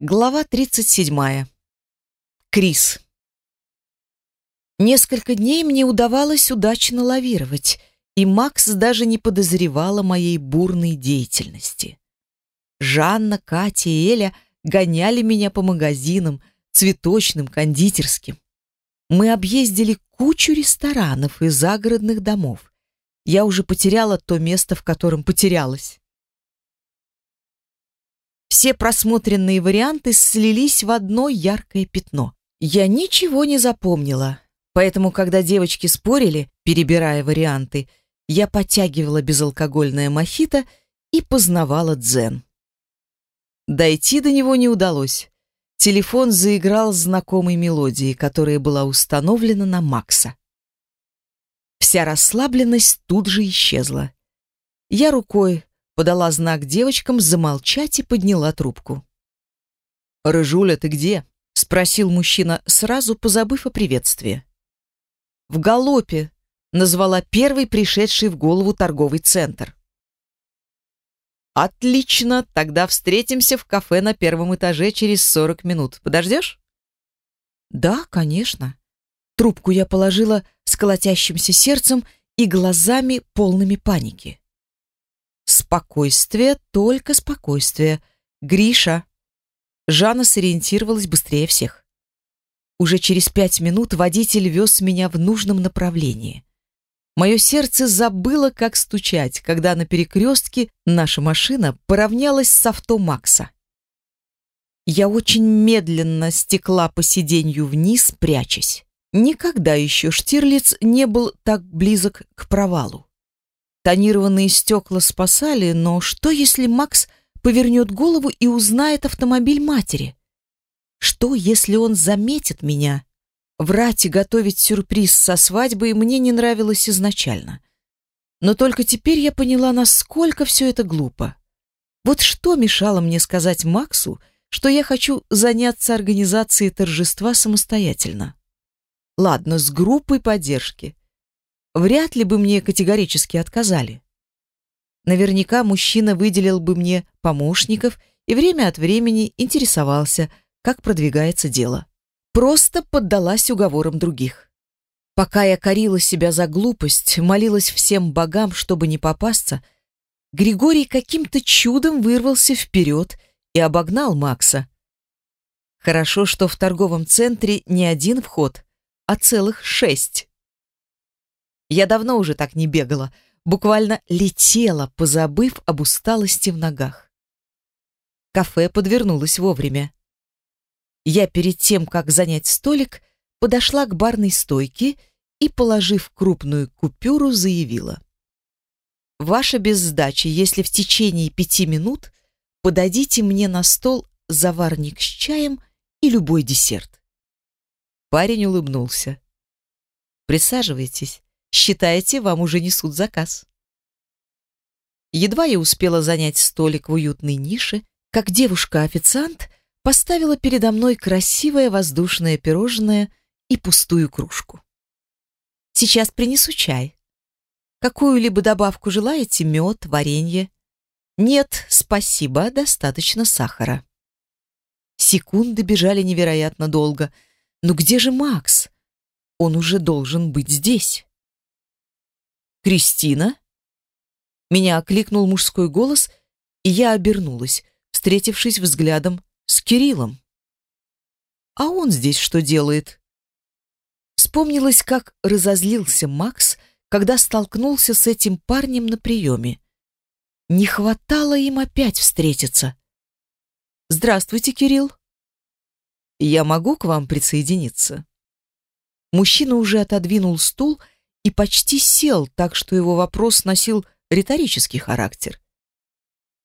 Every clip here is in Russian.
Глава 37. Крис. Несколько дней мне удавалось удачно лавировать, и Макс даже не подозревала моей бурной деятельности. Жанна, Катя и Эля гоняли меня по магазинам, цветочным, кондитерским. Мы объездили кучу ресторанов и загородных домов. Я уже потеряла то место, в котором потерялась. Все просмотренные варианты слились в одно яркое пятно. Я ничего не запомнила, поэтому, когда девочки спорили, перебирая варианты, я подтягивала безалкогольное мохито и познавала дзен. Дойти до него не удалось. Телефон заиграл знакомой мелодией, которая была установлена на Макса. Вся расслабленность тут же исчезла. Я рукой подала знак девочкам замолчать и подняла трубку. «Рыжуля, ты где?» — спросил мужчина, сразу позабыв о приветствии. «В галопе», — назвала первый пришедший в голову торговый центр. «Отлично, тогда встретимся в кафе на первом этаже через сорок минут. Подождешь?» «Да, конечно». Трубку я положила с колотящимся сердцем и глазами полными паники. Спокойствие, только спокойствие. Гриша. Жанна сориентировалась быстрее всех. Уже через пять минут водитель вез меня в нужном направлении. Мое сердце забыло, как стучать, когда на перекрестке наша машина поравнялась с авто Макса. Я очень медленно стекла по сиденью вниз, прячась. Никогда еще Штирлиц не был так близок к провалу. Тонированные стекла спасали, но что, если Макс повернет голову и узнает автомобиль матери? Что, если он заметит меня? Врать и готовить сюрприз со свадьбой мне не нравилось изначально. Но только теперь я поняла, насколько все это глупо. Вот что мешало мне сказать Максу, что я хочу заняться организацией торжества самостоятельно? Ладно, с группой поддержки вряд ли бы мне категорически отказали. Наверняка мужчина выделил бы мне помощников и время от времени интересовался, как продвигается дело. Просто поддалась уговорам других. Пока я корила себя за глупость, молилась всем богам, чтобы не попасться, Григорий каким-то чудом вырвался вперед и обогнал Макса. Хорошо, что в торговом центре не один вход, а целых шесть. Я давно уже так не бегала, буквально летела, позабыв об усталости в ногах. Кафе подвернулось вовремя. Я перед тем, как занять столик, подошла к барной стойке и, положив крупную купюру, заявила. «Ваша без сдачи, если в течение пяти минут подадите мне на стол заварник с чаем и любой десерт». Парень улыбнулся. «Присаживайтесь. Считайте, вам уже несут заказ. Едва я успела занять столик в уютной нише, как девушка-официант поставила передо мной красивое воздушное пирожное и пустую кружку. Сейчас принесу чай. Какую-либо добавку желаете? Мед, варенье? Нет, спасибо, достаточно сахара. Секунды бежали невероятно долго. Но где же Макс? Он уже должен быть здесь. «Кристина?» Меня окликнул мужской голос, и я обернулась, встретившись взглядом с Кириллом. «А он здесь что делает?» Вспомнилось, как разозлился Макс, когда столкнулся с этим парнем на приеме. Не хватало им опять встретиться. «Здравствуйте, Кирилл!» «Я могу к вам присоединиться?» Мужчина уже отодвинул стул и почти сел, так что его вопрос носил риторический характер.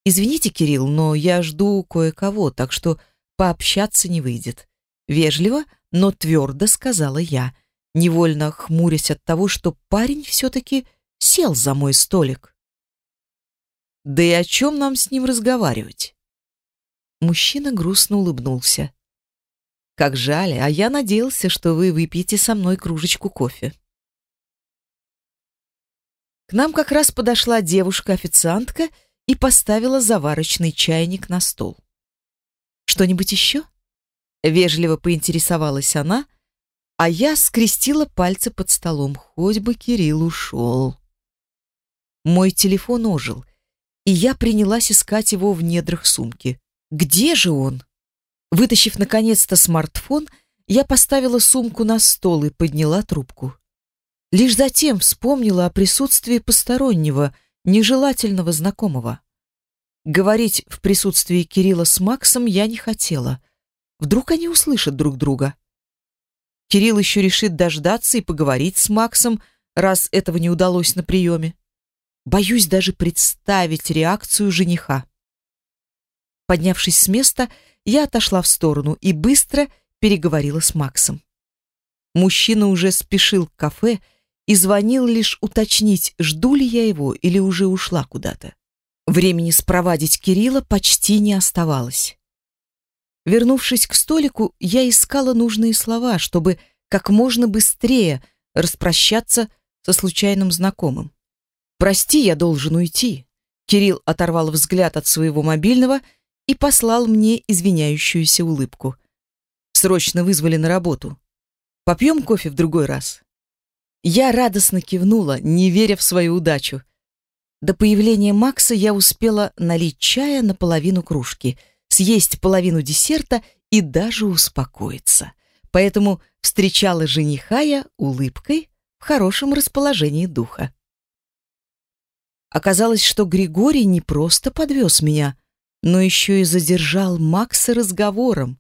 «Извините, Кирилл, но я жду кое-кого, так что пообщаться не выйдет». Вежливо, но твердо сказала я, невольно хмурясь от того, что парень все-таки сел за мой столик. «Да и о чем нам с ним разговаривать?» Мужчина грустно улыбнулся. «Как жаль, а я надеялся, что вы выпьете со мной кружечку кофе». К нам как раз подошла девушка-официантка и поставила заварочный чайник на стол. Что-нибудь еще? Вежливо поинтересовалась она, а я скрестила пальцы под столом, хоть бы Кирилл ушел. Мой телефон ожил, и я принялась искать его в недрах сумки. Где же он? Вытащив наконец-то смартфон, я поставила сумку на стол и подняла трубку. Лишь затем вспомнила о присутствии постороннего, нежелательного знакомого. Говорить в присутствии Кирилла с Максом я не хотела. Вдруг они услышат друг друга. Кирилл еще решит дождаться и поговорить с Максом, раз этого не удалось на приеме. Боюсь даже представить реакцию жениха. Поднявшись с места, я отошла в сторону и быстро переговорила с Максом. Мужчина уже спешил к кафе и звонил лишь уточнить, жду ли я его или уже ушла куда-то. Времени спровадить Кирилла почти не оставалось. Вернувшись к столику, я искала нужные слова, чтобы как можно быстрее распрощаться со случайным знакомым. «Прости, я должен уйти». Кирилл оторвал взгляд от своего мобильного и послал мне извиняющуюся улыбку. «Срочно вызвали на работу. Попьем кофе в другой раз?» Я радостно кивнула, не веря в свою удачу. До появления Макса я успела налить чая на половину кружки, съесть половину десерта и даже успокоиться. Поэтому встречала жениха я улыбкой в хорошем расположении духа. Оказалось, что Григорий не просто подвез меня, но еще и задержал Макса разговором.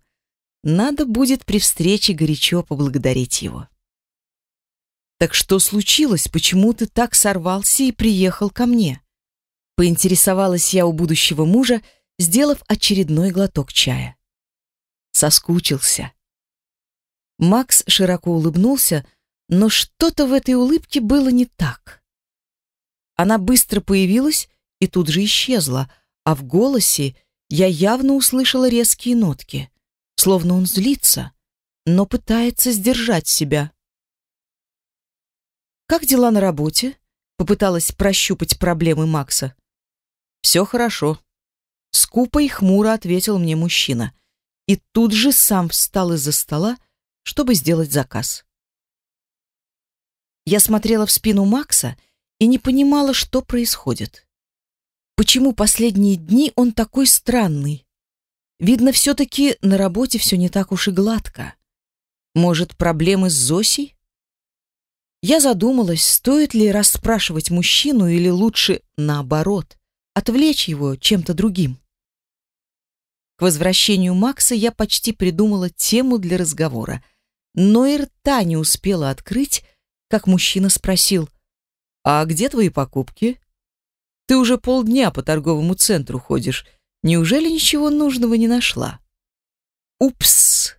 Надо будет при встрече горячо поблагодарить его. Так что случилось? Почему ты так сорвался и приехал ко мне? Поинтересовалась я у будущего мужа, сделав очередной глоток чая. Соскучился. Макс широко улыбнулся, но что-то в этой улыбке было не так. Она быстро появилась и тут же исчезла, а в голосе я явно услышала резкие нотки, словно он злится, но пытается сдержать себя. «Как дела на работе?» — попыталась прощупать проблемы Макса. «Все хорошо», — скупо и хмуро ответил мне мужчина. И тут же сам встал из-за стола, чтобы сделать заказ. Я смотрела в спину Макса и не понимала, что происходит. Почему последние дни он такой странный? Видно, все-таки на работе все не так уж и гладко. Может, проблемы с Зосей? Я задумалась, стоит ли расспрашивать мужчину или лучше, наоборот, отвлечь его чем-то другим. К возвращению Макса я почти придумала тему для разговора, но и рта не успела открыть, как мужчина спросил, «А где твои покупки? Ты уже полдня по торговому центру ходишь, неужели ничего нужного не нашла?» «Упс!»